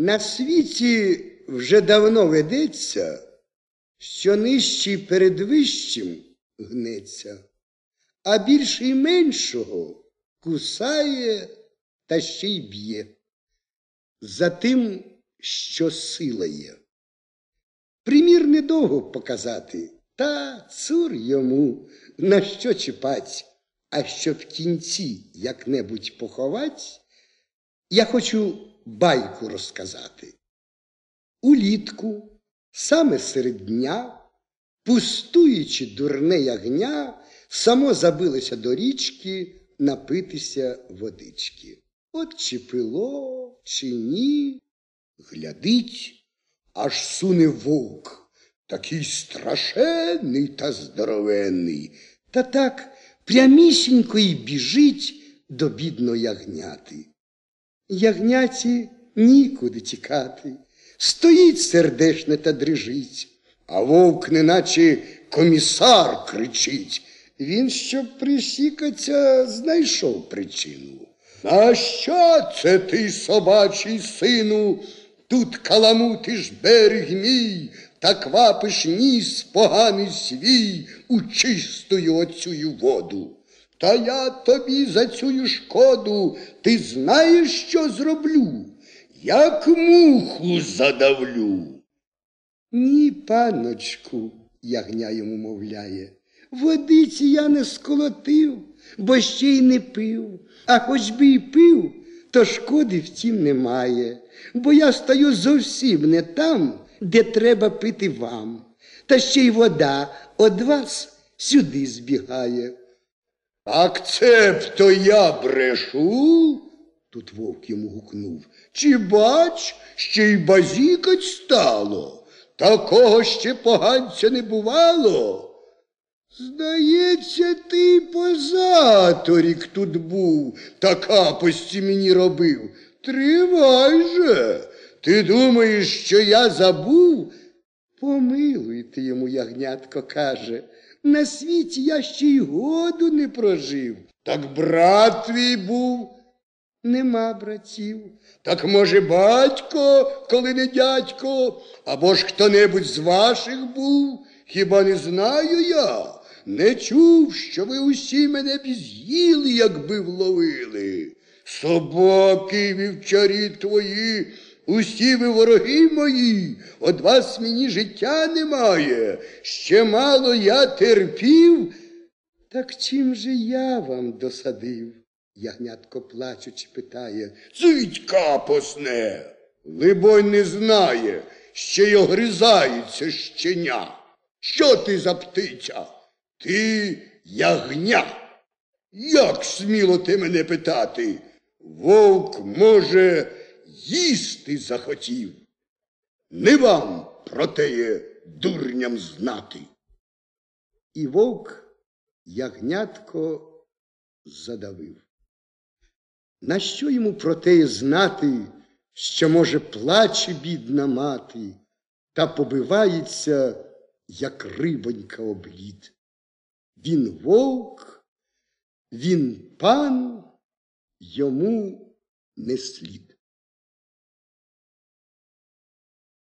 На світі вже давно ведеться, що нижчий перед вищим гнеться, а більший меншого кусає та ще й б'є. За тим, що сила є. Примір недовго показати, та цур йому на що чіпать, а щоб в кінці як-небудь поховать, я хочу байку розказати. Улітку, саме серед дня, пустуючи дурне ягня, само забилося до річки напитися водички. От чи пило, чи ні, глядить, аж суне вовк, такий страшенний та здоровенний, та так прямісінько й біжить до бідно ягняти. Ягняті нікуди тікати, стоїть сердешне та дрижить, а вовк, неначе комісар кричить. Він, щоб присікаться, знайшов причину. А що це ти, собачий сину? Тут каламутиш берег мій, та квапиш ніс поганий свій у чистую оцюю воду. Та я тобі за цю шкоду, ти знаєш, що зроблю? Як муху задавлю. Ні, паночку, ягня йому мовляє, водиці я не сколотив, бо ще й не пив, а хоч би й пив, то шкоди втім немає, бо я стою зовсім не там, де треба пити вам, та ще й вода од вас сюди збігає. Так це б то я брешу? Тут вовк йому гукнув. Чи бач, ще й базікать стало? Такого ще поганця не бувало. Здається, ти позаторік тут був, та капості мені робив. Тривай же, ти думаєш, що я забув? Помилуйте йому, ягнятко каже, на світі я ще й году не прожив. Так брат твій був. Нема братів. Так, може, батько, коли не дядько, або ж хто-небудь з ваших був, хіба не знаю я? Не чув, що ви усі мене б з'їли, якби вловили. Собаки, вівчарі твої, усі ви вороги мої, од вас мені життя немає. Ще мало я терпів. Так чим же я вам досадив? Ягнятко плачучи, питає. Цить капосне. Либонь не знає, ще й огризається щеня. Що ти за птиця? Ти ягня. Як сміло ти мене питати? Вовк, може, їсти захотів. Не вам про теє дурням знати. І вовк ягнятко задавив. На що йому про теє знати, що, може, плаче бідна мати, та побивається, як рибонька облід. Він вовк, він пан, йому не слід.